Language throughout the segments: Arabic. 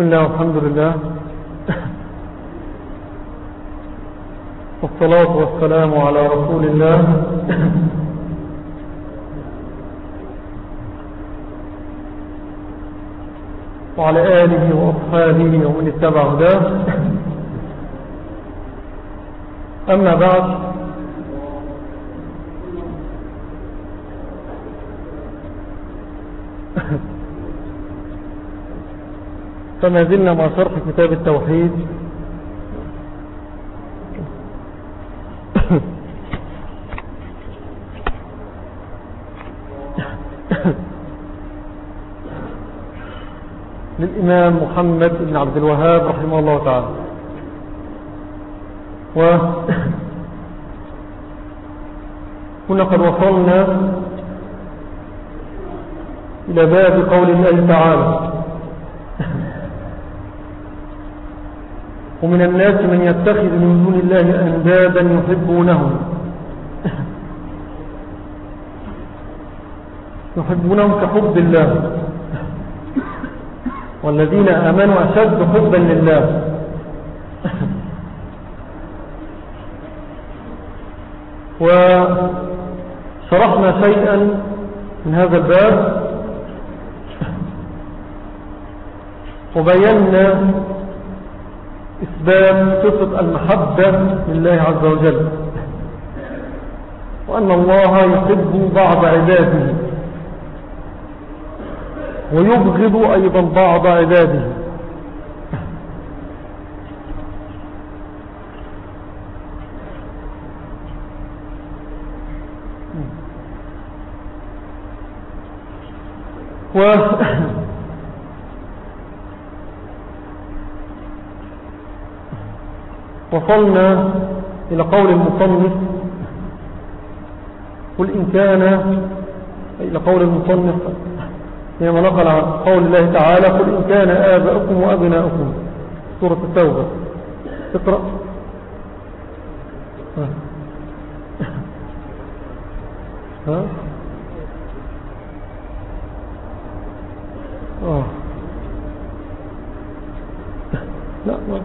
بسم الله والحمد لله. والصلاة والسلام على رسول الله. وعلى آله وأصحابه ومن اتبع هداه. أما بعد فما زلنا مع شرح كتاب التوحيد. للإمام محمد بن عبد الوهاب رحمه الله تعالى. و كنا قد وصلنا إلى باب قول الله تعالى. ومن الناس من يتخذ من دون الله أندادا يحبونهم. يحبونهم كحب الله. والذين آمنوا أشد حبا لله. وشرحنا شيئا من هذا الباب. وبينا إثبات صفة المحبة لله عز وجل. وأن الله يحب بعض عباده. ويبغض أيضا بعض عباده. و وصلنا إلى قول المصنف قل إن كان إلى قول المصنف حينما نقل عن قول الله تعالى قل إن كان آباؤكم وأبناؤكم. سورة التوبة. اقرأ. ها. ها. آه. لا ما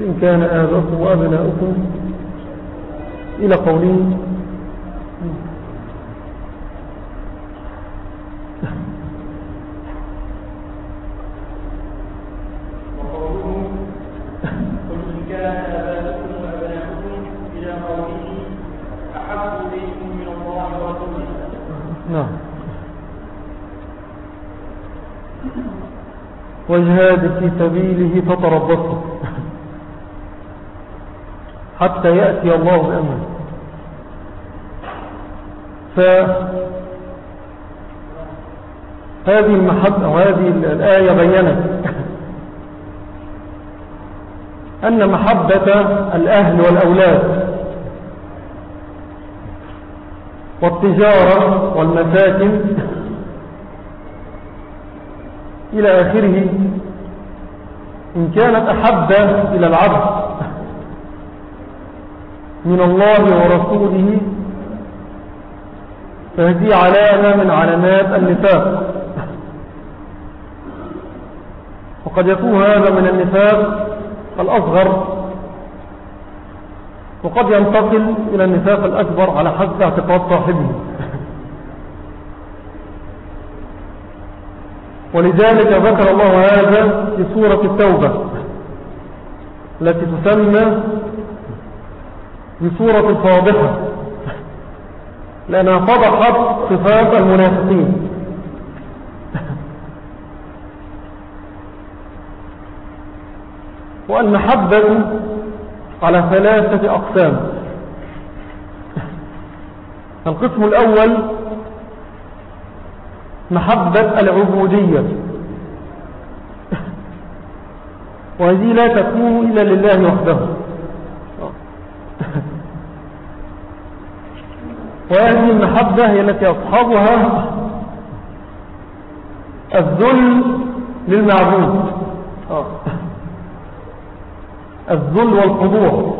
قل إن كان آباؤكم وأبناؤكم إلى قوله نعم. وجهاد في سبيله فتربصوا حتى يأتي الله بأمره. فهذه المحبة وهذه الآية بينت أن محبة الأهل والأولاد والتجارة والمساكن إلى آخره إن كانت أحب إلى العبد من الله ورسوله فهذه علامة من علامات النفاق. وقد يكون هذا من النفاق الأصغر وقد ينتقل إلى النفاق الأكبر على حسب اعتقاد صاحبه. ولذلك ذكر الله هذا في سورة التوبة التي تسمى بسورة الفاضحة. لأنها فضحت صفات المنافقين. والمحبة على ثلاثة أقسام. القسم الأول محبة العبودية. وهذه لا تكون إلا لله وحده. وهذه المحبة هي التي أصحابها الذل للمعبود. الذل والخضوع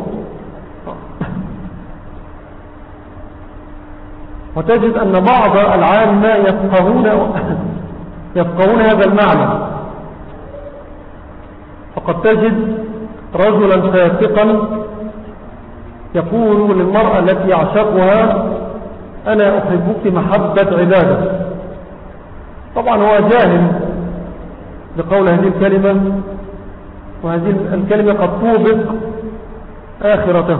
وتجد أن بعض العامة يفقهون, يفقهون هذا المعنى. قد تجد رجلا فاسقا يقول للمرأة التي يعشقها أنا أحبك محبة عبادة طبعا هو جاهل بقول هذه الكلمة وهذه الكلمة قد توبق آخرته.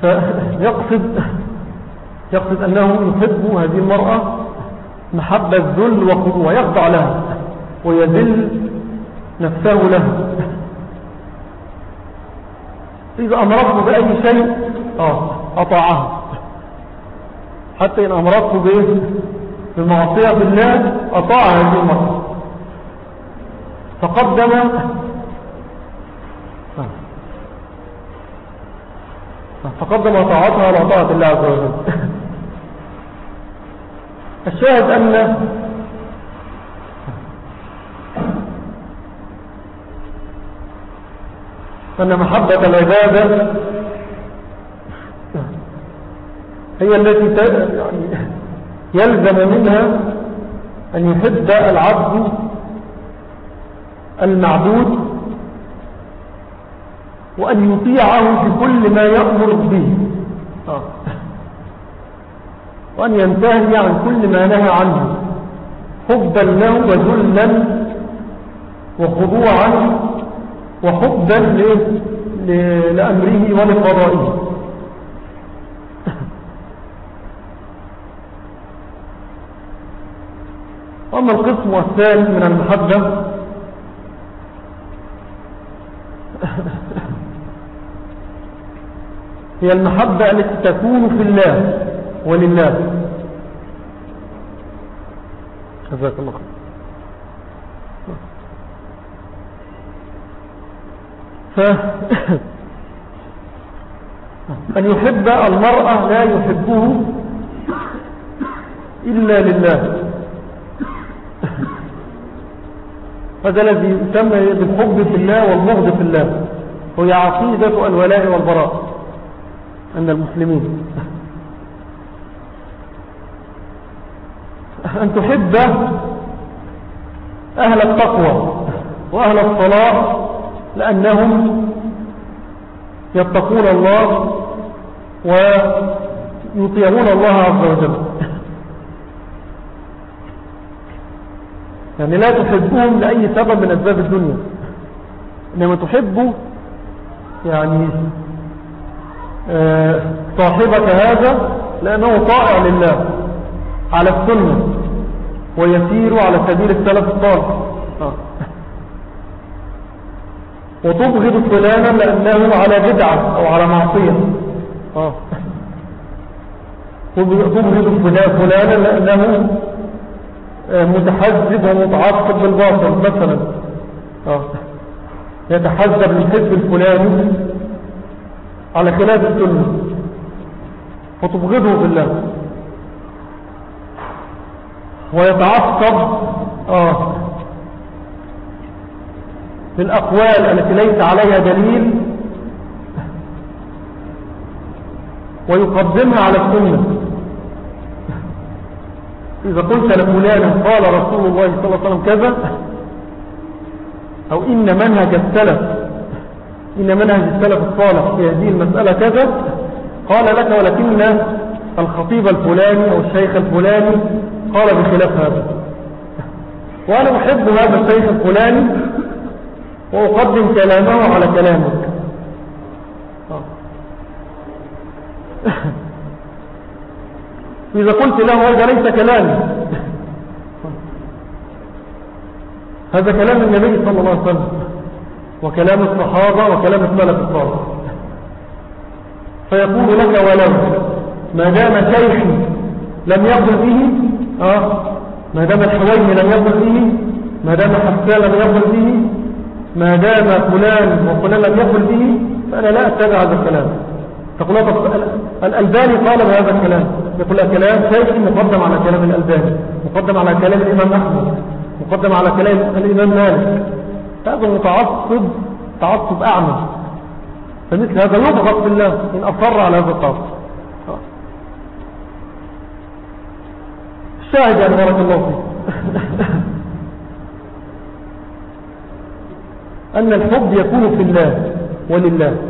فيقصد يقصد أنه يحب هذه المرأة محبة الذل ويخضع لها ويذل نفسه لها. إذا أمرته بأي شيء آه أطاعها. حتى إن أمرته بإيه؟ بمعصية بالله أطاع هذه المرأة فقدم فقدم طاعتها على طاعة الله عز وجل. الشاهد أن أن محبة العبادة هي التي يعني يلزم منها أن يحب العبد المعبود وأن يطيعه في كل ما يأمر به. آه. وأن ينتهي عن كل ما نهى عنه. حبا له وذلا وخضوعا وحبا لأمره ولقضائه. أما القسم الثاني من المحبة هي المحبة التي تكون في الله ولله. جزاك الله خير. ف أن يحب المرأة لا يحبه إلا لله. هذا الذي يسمى بالحب في الله والمغض في الله. وهي عقيدة الولاء والبراء. أن المسلمين أن تحب أهل التقوى وأهل الصلاة لأنهم يتقون الله ويطيعون الله عز وجل. يعني لا تحبهم لأي سبب من أسباب الدنيا إنما تحب يعني آه، صاحبك هذا لأنه طائع لله على السنة ويسير على سبيل السلف الصالح آه. وتبغض فلانا لأنه على بدعة أو على معصية آه. تبغض فلانا لأنه متحزب ومتعصب بالباطل مثلا. آه. يتحزب من حزب الفلاني على خلاف السنة. فتبغضه بالله ويتعصب آه بالأقوال التي ليس عليها دليل. ويقدمها على السنة. إذا قلت لفلان قال رسول الله صلى الله عليه وسلم كذا أو إن منهج السلف إن منهج السلف الصالح في هذه المسألة كذا قال لك ولكن الخطيب الفلاني أو الشيخ الفلاني قال بخلاف هذا. وأنا أحب هذا الشيخ الفلاني وأقدم كلامه على كلامك. إذا قلت له هذا ليس كلامي. هذا كلام النبي صلى الله عليه وسلم. وكلام الصحابة وكلام السلف الصالح. فيقول لك ولو ما دام شيخي لم يقل به آه ما دام الحويم لم يقل به ما دام حسان لم يقل به ما دام فلان وفلان لم يقل به فأنا لا أتبع هذا الكلام. تقول الألباني قال بهذا الكلام. يقول كلام شيخي مقدم على كلام الألباني مقدم على كلام الإمام أحمد مقدم على كلام الإمام مالك. هذا متعصب تعصب أعمى. فمثل هذا يضغط بالله إن أصر على هذا القول. الشاهد يعني بارك الله فيه أن الحب يكون في الله ولله.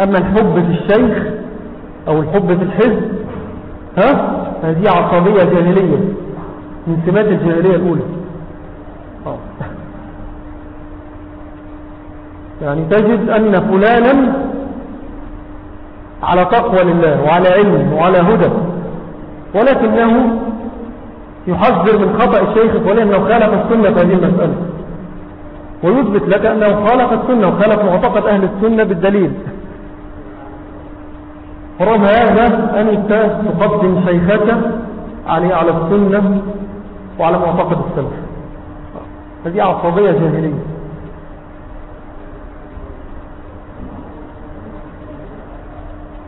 أما الحب في الشيخ أو الحب في الحزب ها؟ هذه عصبية جاهلية من سمات الجاهلية الأولى. آه. يعني تجد أن فلانا على تقوى لله وعلى علم وعلى هدى ولكنه يحذر من خطأ الشيخ فلان أنه خالف السنة في هذه المسألة. ويثبت لك أنه خالف السنة وخالف معتقد أهل السنة بالدليل. فرغم هذا أنت تقدم شيخك عليه على السنة وعلى معتقد السلف. هذه عصبية جاهلية.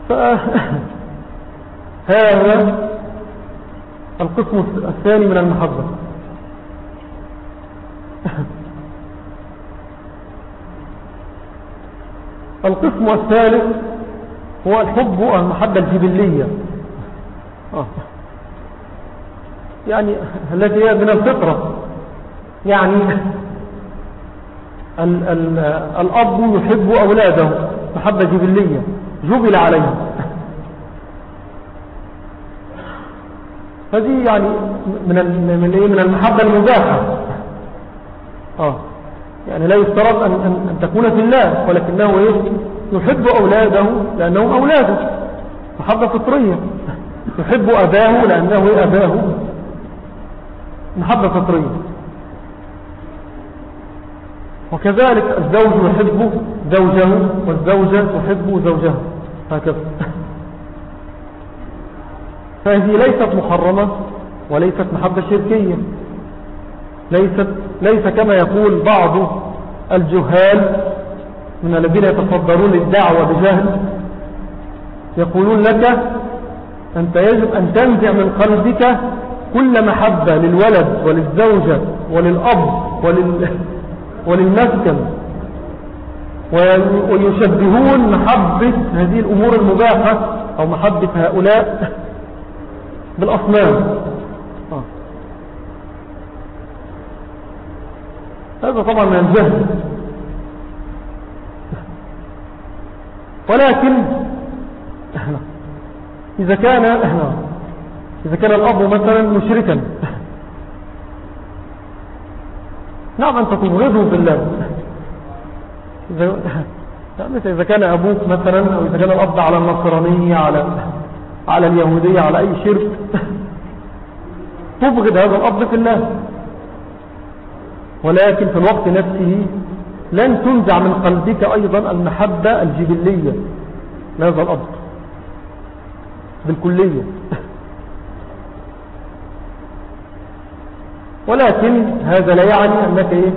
فهذا القسم الثاني من المحبة. القسم الثالث هو الحب المحبة الجبلية. آه. يعني التي هي من الفطرة. يعني ال ال الأب يحب أولاده محبة جبلية جبل عليه هذه يعني من من إيه؟ من المحبة المباحة. آه. يعني لا يفترض أن, أن, أن تكون في الله ولكنه إيه يحب أولاده لأنهم أولاده محبة فطرية. يحب أباه لأنه أباه. محبة فطرية. وكذلك الزوج يحب زوجه والزوجة تحب زوجها. هكذا. فهذه ليست محرمة وليست محبة شركية. ليست ليس كما يقول بعض الجهال من الذين يتصدرون للدعوة بجهل يقولون لك أنت يجب أن تنزع من قلبك كل محبة للولد وللزوجة وللأب ولل... وللمسكن. ويشبهون محبة هذه الأمور المباحة أو محبة هؤلاء بالأصنام. آه. هذا طبعا من الجهل. ولكن إذا كان إذا كان الأب مثلا مشركا نعم أنت تبغضه بالله. إذا, كان أبوك مثلا أو إذا كان الأب على النصرانية على على اليهودية على أي شرك تبغض هذا الأب في الله. ولكن في الوقت نفسه لن تنزع من قلبك أيضا المحبة الجبلية. لهذا الأب بالكلية. ولكن هذا لا يعني أنك إيه؟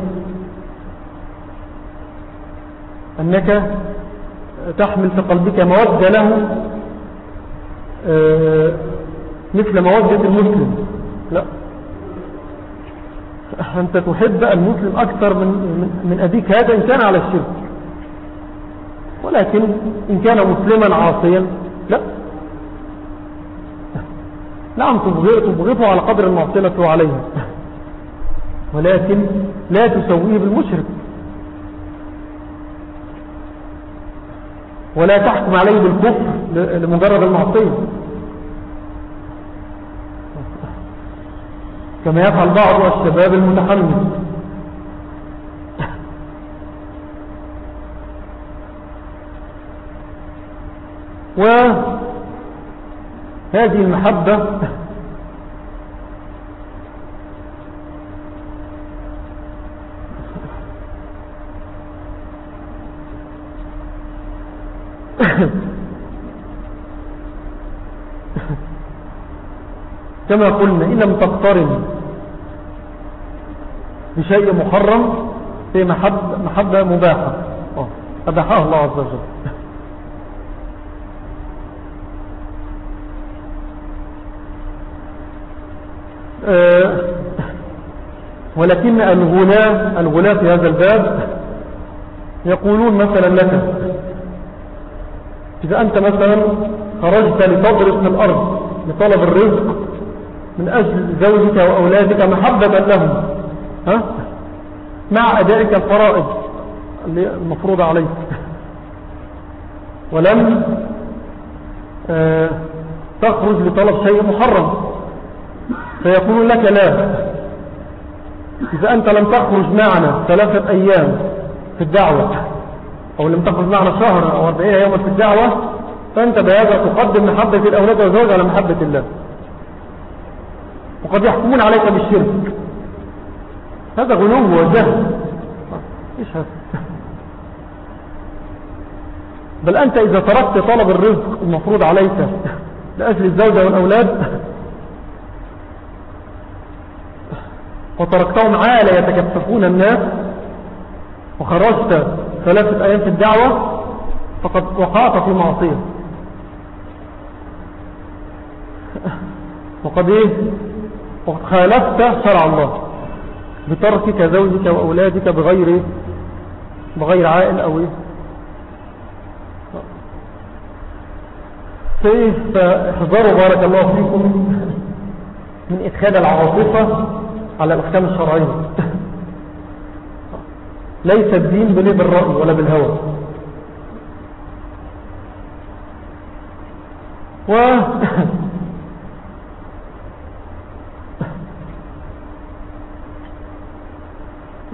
أنك تحمل في قلبك مودة له آه، مثل مودة المسلم. لا. أنت تحب المسلم أكثر من, من أبيك هذا إن كان على الشرك. ولكن إن كان مسلما عاصيا لا. نعم تبغضه على قدر المعصية عليه ولكن لا تسويه بالمشرك. ولا تحكم عليه بالكفر لمجرد المعصية. كما يفعل بعض الشباب المتحمس وهذه المحبة كما قلنا إن لم تقترن بشيء محرم في محبة, مباحة أباحها الله عز وجل. آه، ولكن الغلاة الغلاة في هذا الباب يقولون مثلا لك إذا أنت مثلا خرجت لتضرب في الأرض لطلب الرزق من أجل زوجك وأولادك محبة لهم. ها؟ مع أدائك الفرائض المفروض عليك. ولم آه، تخرج لطلب شيء محرم. فيقول لك لا. إذا أنت لم تخرج معنا ثلاثة أيام في الدعوة أو لم تخرج معنا شهر أو أربعين يوما في الدعوة فأنت بهذا تقدم محبة الأولاد والزوج على محبة الله. وقد يحكمون عليك بالشرك. هذا غنو وجهل. إيش هذا بل أنت إذا تركت طلب الرزق المفروض عليك لأجل الزوجة والأولاد وتركتهم عالة يتكففون الناس وخرجت ثلاثة أيام في الدعوة فقد وقعت في معصية. وقد إيه؟ وقد خالفت شرع الله بتركك زوجك وأولادك بغير بغير عائل أو إيه؟ فاحذروا بارك الله فيكم من إدخال العاطفة على الأحكام الشرعية؟ ليس الدين بلي بالرأي ولا بالهوى. و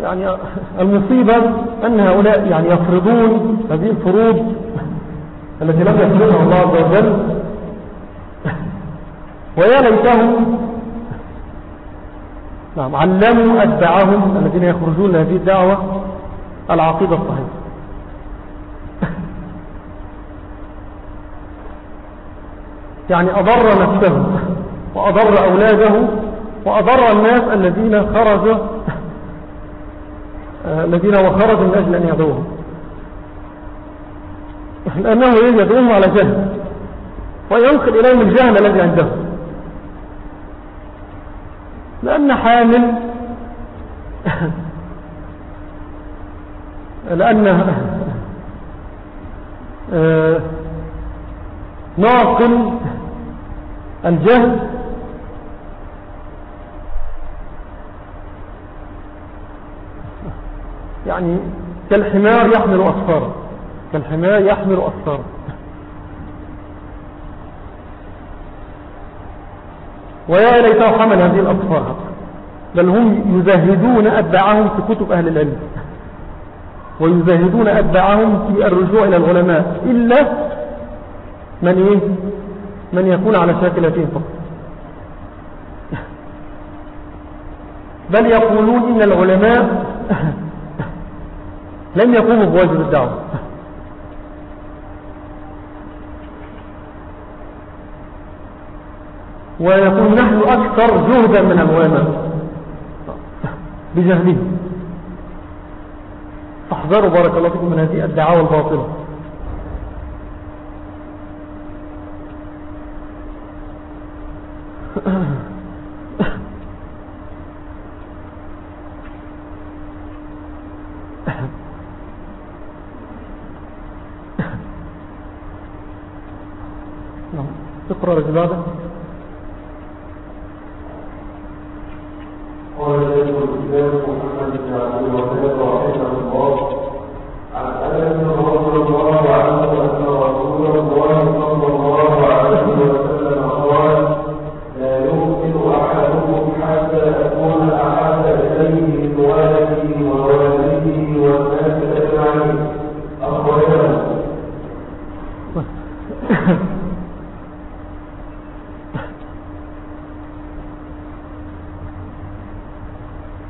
يعني المصيبة أن هؤلاء يعني يفرضون هذه الفروض التي لم يفرضها الله عز وجل. ويا ليتهم نعم علموا أتباعهم الذين يخرجون هذه الدعوة العقيدة الصحيحة. يعني أضر نفسه وأضر أولاده وأضر الناس الذين خرجوا الذين وخرجوا من أجل أن يدعوهم لأنه يدعوهم على جهل. وينقل إليهم الجهل الذي عندهم لأن حامل لأن آه، ناقل الجهل يعني كالحمار يحمل أصفارا كالحمار يحمل أصفارا ويا ليته حمل هذه الأصفار بل هم يزهدون أتباعهم في كتب أهل العلم. ويزهدون أتباعهم في الرجوع إلى العلماء. إلا من إيه؟ من يكون على شاكلتين فقط. بل يقولون إن العلماء لم يقوموا بواجب الدعوة. ويقول نحن أكثر جهدا من العلماء. بجهله فاحذروا بارك الله فيكم من هذه الدعاوى الباطلة. نعم. اقرأ رجل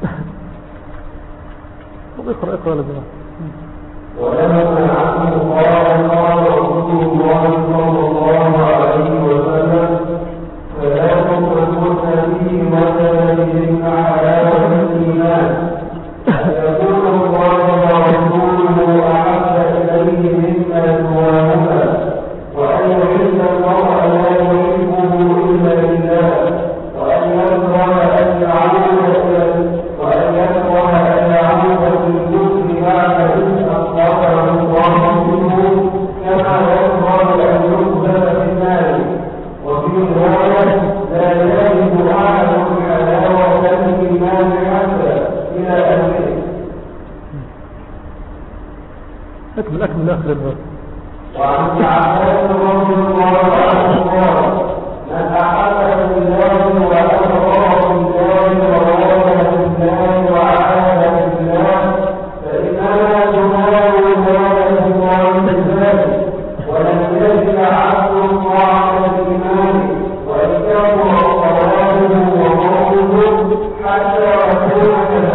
طب اقرأ اقرأ لبنان. ولم يكن عنه الله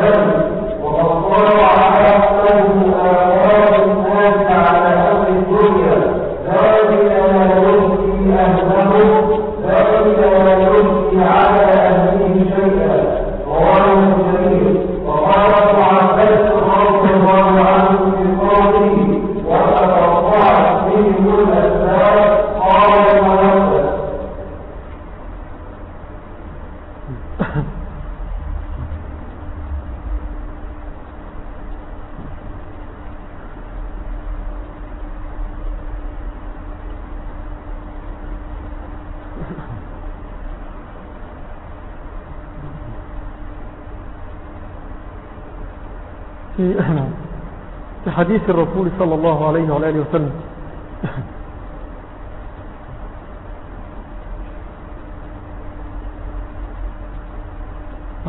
Amen. حديث الرسول صلى الله عليه وعلى آله وسلم.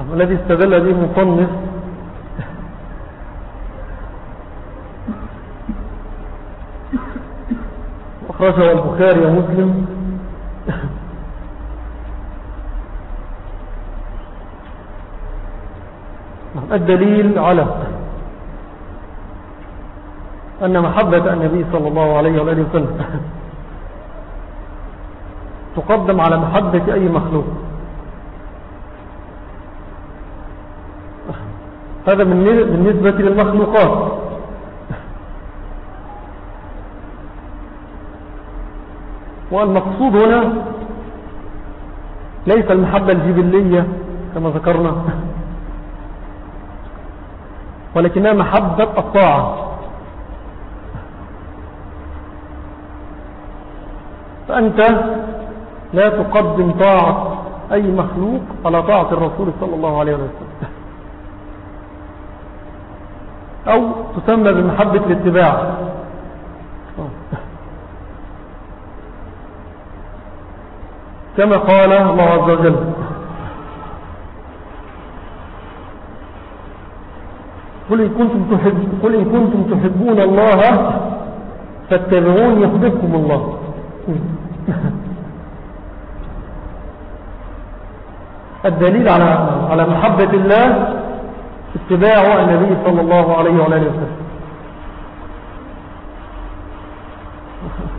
الذي استدل به المصنف أخرجه البخاري ومسلم. الدليل على أن محبة النبي صلى الله عليه وآله وسلم تقدم على محبة أي مخلوق. هذا بالنسبة للمخلوقات. والمقصود هنا ليس المحبة الجبلية كما ذكرنا ولكنها محبة الطاعة. فأنت لا تقدم طاعة أي مخلوق على طاعة الرسول صلى الله عليه وسلم. أو تسمى بمحبة الاتباع. كما قال الله عز وجل قل إن كنتم, تحب قل إن كنتم تحبون الله فاتبعون يحببكم الله. الدليل على على محبة الله اتباع النبي صلى الله عليه آله وسلم.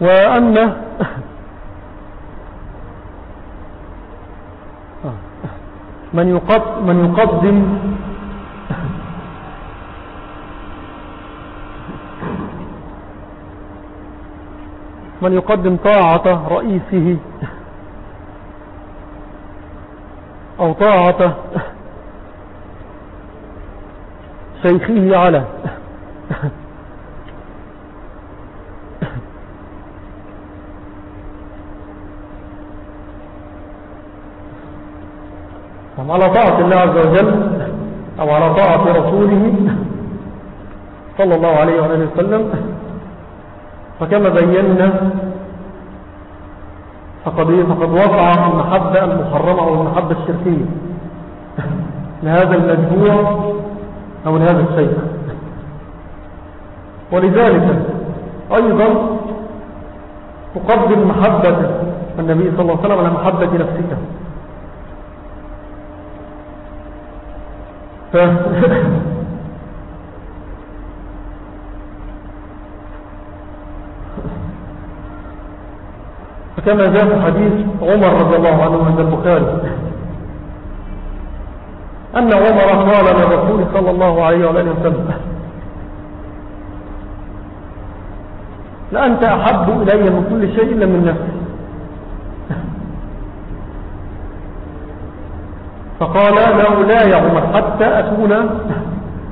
وأن من يقدم, من يقدم من يقدم طاعة رئيسه أو طاعة شيخه على على طاعة الله عز وجل أو على طاعة رسوله صلى الله عليه وآله وسلم. فكما بينا فقد, فقد وقع المحبة المحرمة أو المحبة الشركية لهذا المجموع أو لهذا الشيء. ولذلك أيضا تقدم محبة النبي صلى الله عليه وسلم على محبة نفسك ف... فكما جاء حديث عمر رضي الله عنه عند البخاري. أن عمر قال للرسول صلى الله عليه وآله وسلم لأنت أحب إلي من كل شيء إلا من نفسي فقال له لا يا عمر حتى أكون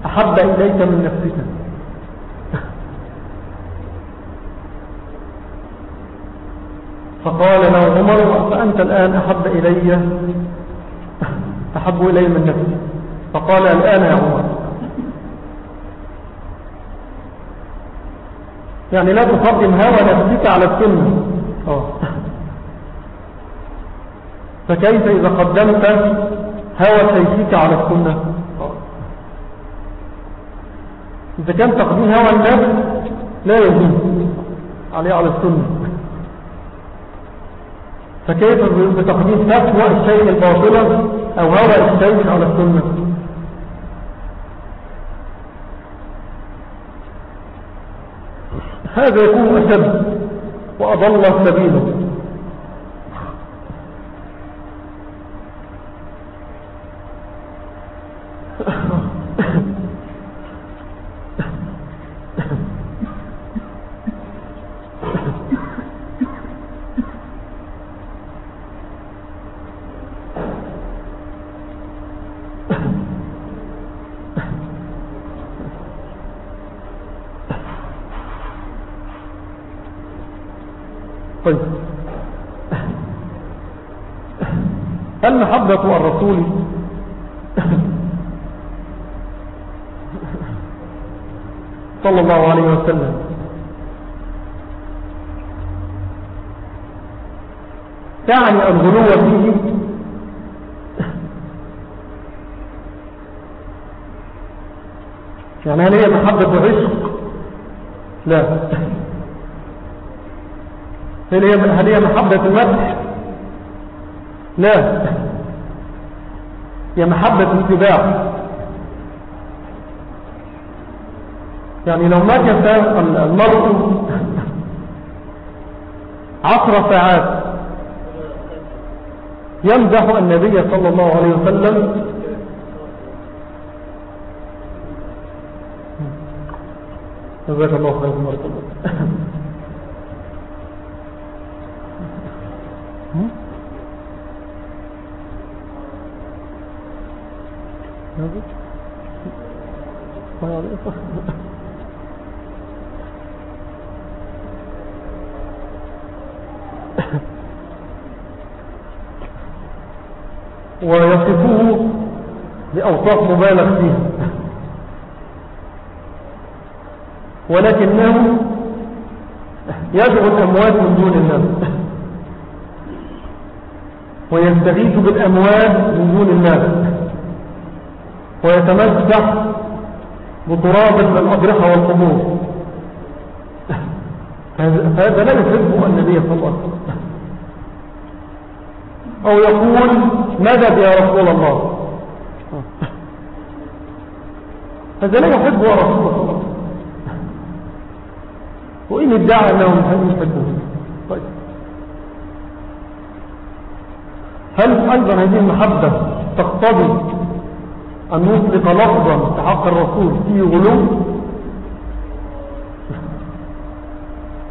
أحب إليك من نفسك. فقال له عمر فأنت الآن أحب إلي أحب إلي من نفسي. فقال الآن يا عمر. يعني لا تقدم هوى نفسك على السنة. فكيف إذا قدمت هوى سيفك على السنة. إذا كان تقديم هوى النفس لا يجوز عليه على السنة. فكيف بتقديم فتوى الشيء الباطلة أو هوى الشيء على السنة؟ هذا يكون أشد وأضل سبيله طيب المحبة الرسول صلى الله عليه وسلم. تعني الغلو فيه. يعني هل هي محبة عشق لا هل هي محبة المدح؟ لا. هي محبة اتباع يعني لو مكث المرء عشر ساعات يمدح النبي صلى الله عليه وسلم جزاك الله خير مرة ويصفه بأوصاف مبالغ فيها. ولكنه يدعو الأموات من دون الناس. ويستغيث بالأموات من دون الناس. ويتمسح بتراب الأضرحة والقبور. هذا لا يحبه النبي صلى الله عليه وسلم. أو يقول مدد يا رسول الله؟ هذا لا يحبه رسول الله وإن ادعى أنه يحبه. طيب. هل أيضا هذه المحبة تقتضي أن نطلق لفظا في حق الرسول فيه غلو؟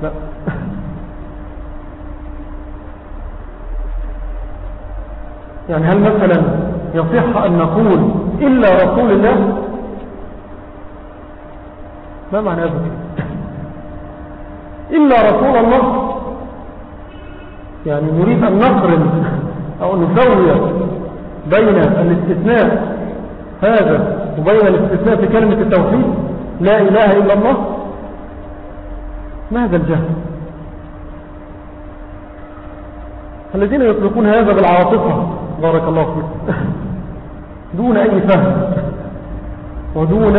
لا. يعني هل مثلا يصح أن نقول إلا رسول الله؟ ما معنى هذا إلا رسول الله؟ يعني نريد أن نقرن أو نسوي بين الاستثناء هذا وبين الاستثناء في كلمة التوحيد لا إله إلا الله. ما هذا الجهل؟ الذين يطلقون هذا بالعاطفة بارك الله فيك دون أي فهم ودون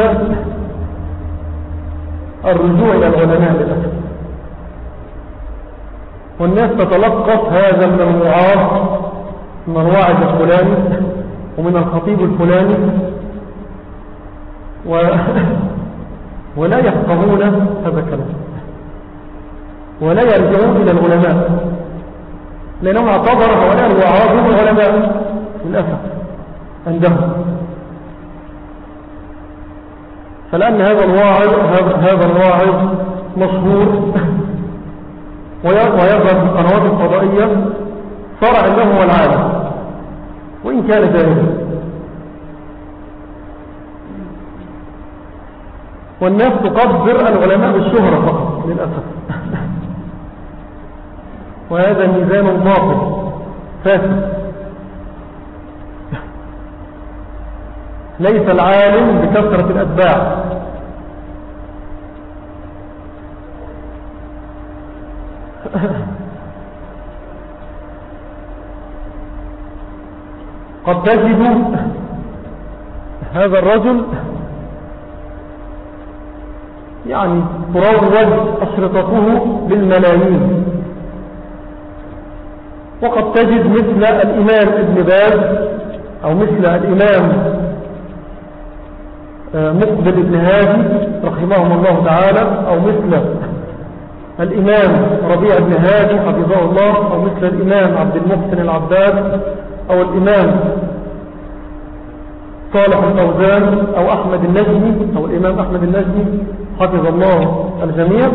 الرجوع إلى العلماء للأسف. والناس تتلقف هذا من الوعاظ من الواعظ الفلاني ومن الخطيب الفلاني. و... ولا يفقهون هذا الكلام. ولا يرجعون إلى العلماء. لأنهم اعتبر هؤلاء الوعاظ هم العلماء للأسف عندهم. فلأن هذا الواعظ هذا الواعظ مشهور. ويظهر في القنوات الفضائية. صار عندهم العالم. وإن كان ذلك والناس تقدر العلماء بالشهرة فقط للأسف. وهذا ميزان باطل فاسد. ليس العالم بكثرة الأتباع. قد تجد هذا الرجل يعني تروج أشرطته بالملايين. وقد تجد مثل الإمام ابن باز أو مثل الإمام آه، مقبل ابن هادي رحمهم الله تعالى أو مثل الإمام ربيع بن هادي حفظه الله أو مثل الإمام عبد المحسن العباد أو الإمام صالح الفوزان أو أحمد النجمي أو الإمام أحمد النجمي حفظ الله الجميع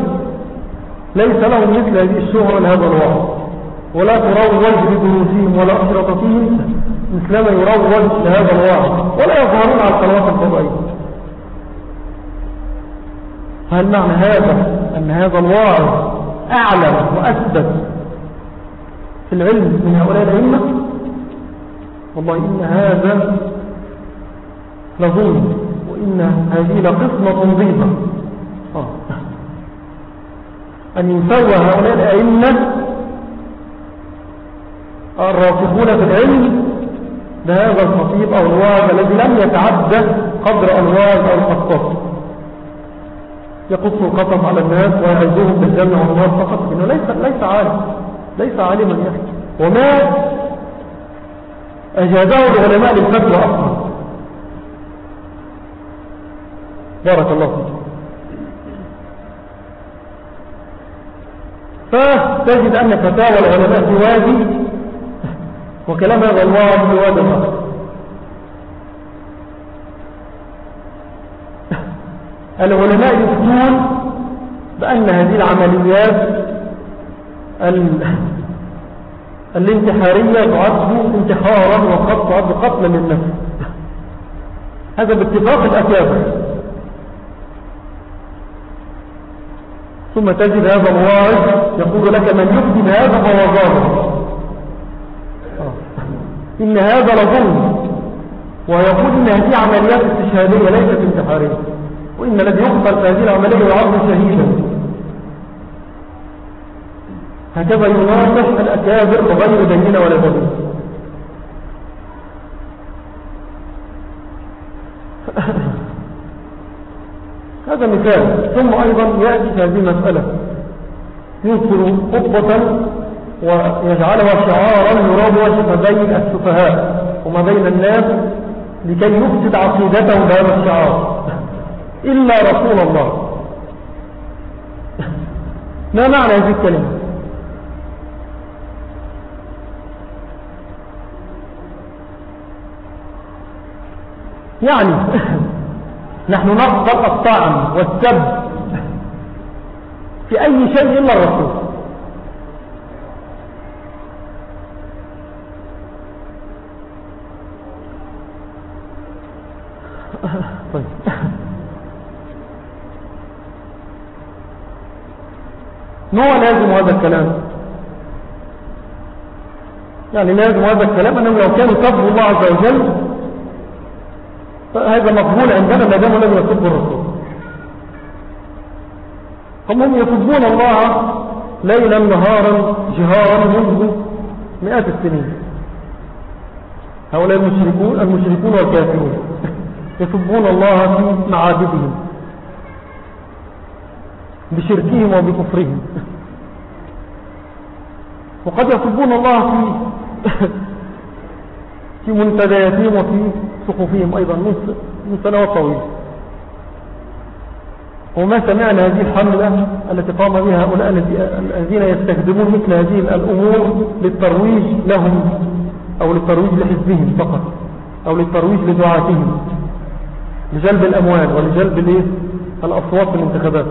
ليس لهم مثل هذه الشهرة لهذا الوعظ ولا تروج بدروسهم ولا أشرطتهم مثلما يروج لهذا الوعظ ولا يظهرون على القنوات الفضائية هل معنى هذا أن هذا الواعظ أعلم وأثبت في العلم من هؤلاء الأئمة؟ والله إن هذا لظلم وإن هذه لقسمة ضيفة آه. أن يسوى هؤلاء الأئمة الراسخون في العلم بهذا الخطيب أو الواعظ الذي لم يتعدى قدر الواعظ أو الخطاب يقص القطم على الناس ويعزهم بالجنة والنار فقط إنه ليس, ليس عالم ليس عالما يحكي وما أجازه العلماء للفتوى أصلا. بارك الله فيك. فتجد أن فتاوى العلماء في وادي وكلام هذا الله وادي الآخر العلماء يفتون بأن هذه العمليات الانتحارية تعد انتحارا وقد تعد قتلا للنفس. هذا باتفاق الأكابر ثم تجد هذا الواعظ يقول لك من يكتب هذا فهو ظالم إن هذا لظلم. ويقول إن هذه عمليات استشهادية ليست انتحارية. وإن الذي يقبل في هذه العملية يعرض شهيدا. هكذا يناصح الأكابر وغير ديننا ولا دين هذا مثال. ثم أيضا يأتي هذه المسألة. ينصر خطبة ويجعلها شعارا يراد ما بين السفهاء وما بين الناس لكي يفسد عقيدتهم بهذا الشعار. إلا رسول الله. ما معنى هذه الكلمة؟ يعني نحن نقبل الطعن والسب في أي شيء إلا الرسول. طيب. ما هو لازم هذا الكلام. يعني لازم هذا الكلام أنهم لو كانوا كفروا الله عز وجل هذا مقبول عندنا ما دام لم يسبوا الرسول. هم يسبون الله ليلا نهارا جهارا منذ مئات السنين. هؤلاء المشركون المشركون والكافرون. يسبون الله في معابدهم. بشركهم وبكفرهم. وقد يسبون الله في في منتدياتهم وفي صحفهم أيضا من سنوات طويلة وما سمعنا هذه الحملة التي قام بها هؤلاء الذين يستخدمون مثل هذه الأمور للترويج لهم أو للترويج لحزبهم فقط أو للترويج لدعاتهم لجلب الأموال ولجلب الأصوات في الانتخابات.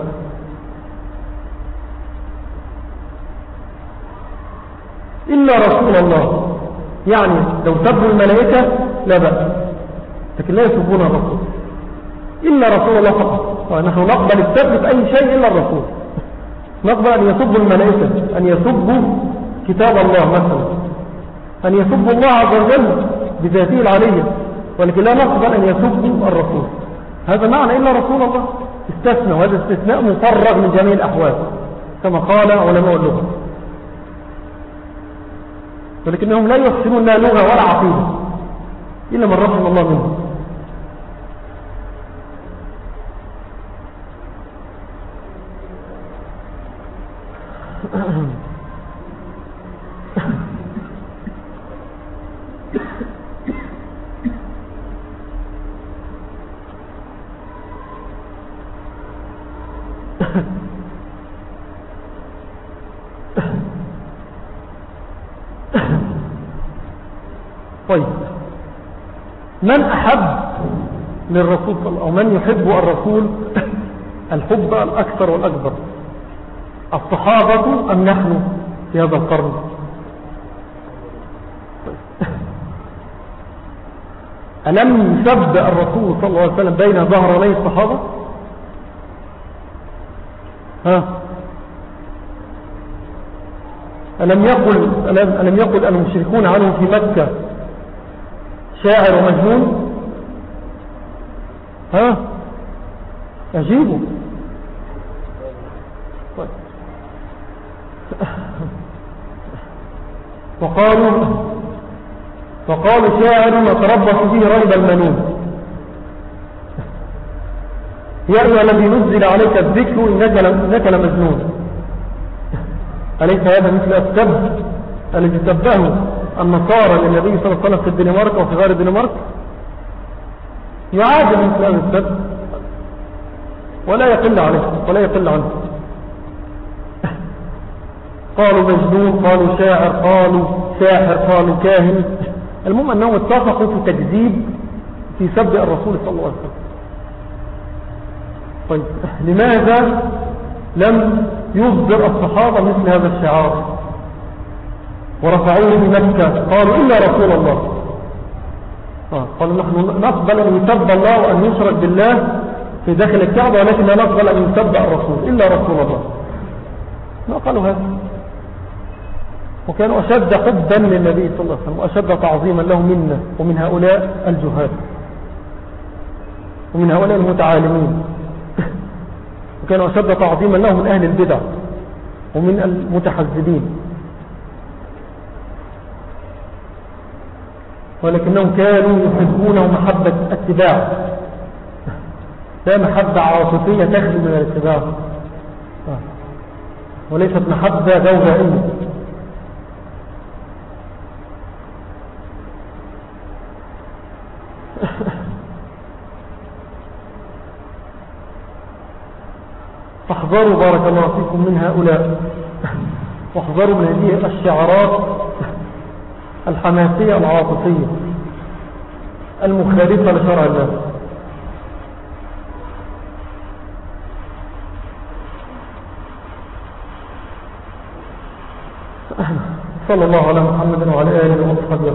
إلا رسول الله. يعني لو سبوا الملائكة لا بأس. لكن لا يسبون الرسول. إلا رسول الله فقط. ونحن نقبل السب في أي شيء إلا الرسول. نقبل أن يسبوا الملائكة أن يسبوا كتاب الله مثلا. أن يسبوا الله عز وجل بذاته العلية. ولكن لا نقبل أن يسبوا الرسول. هذا معنى إلا رسول الله. استثنى وهذا استثناء مفرغ من جميع الأحوال. كما قال علماء اللغة. ولكنهم لا يحسنون لا لغة ولا عقيدة. إلا من رحم الله منهم. طيب. من أحب للرسول صلى الله عليه وسلم أو من يحب الرسول الحب الأكثر والأكبر؟ الصحابة أم نحن في هذا القرن؟ ألم يسب الرسول صلى الله عليه وسلم بين ظهراني الصحابة؟ ها؟ ألم يقل, ألم, يقل المشركون عنه في مكة شاعر ومجنون ها؟ أجيبوا طيب. وقالوا وقالوا شاعر نتربص به ريب المنون. يا الذي نزل عليك الذكر إنك لمجنون. أليس هذا مثل السب الذي سبه النصارى للنبي صلى الله عليه وسلم في الدنمارك وفي غير الدنمارك؟ يعادل مثل هذا السب ولا يقل عليه ولا يقل عنه. قالوا مجنون قالوا شاعر قالوا ساحر قالوا كاهن. المهم أنهم اتفقوا في تكذيب في سب الرسول صلى الله عليه وسلم. طيب لماذا لم يصدر الصحابة مثل هذا الشعار؟ ورفعوه بمكة قالوا إلا رسول الله. آه، قالوا نحن نقبل أن يسب الله وأن يشرك بالله في داخل الكعبة ولكن لا نقبل أن يسب الرسول إلا رسول الله. ما قالوا هذا؟ وكانوا أشد حبا للنبي صلى الله عليه وسلم وأشد تعظيما له منا ومن هؤلاء الجهاد ومن هؤلاء المتعالمين. وكانوا أشد تعظيما له من أهل البدع ومن المتحزبين. ولكنهم كانوا يحبونه محبة اتباع لا محبة عاطفية تخلو من الاتباع. وليست محبة جوهرية فاحذروا بارك الله فيكم من هؤلاء. واحذروا من هذه الشعارات الحماسية العاطفية المخالفة لشرع الله. صلى الله على محمد وعلى آله وصحبه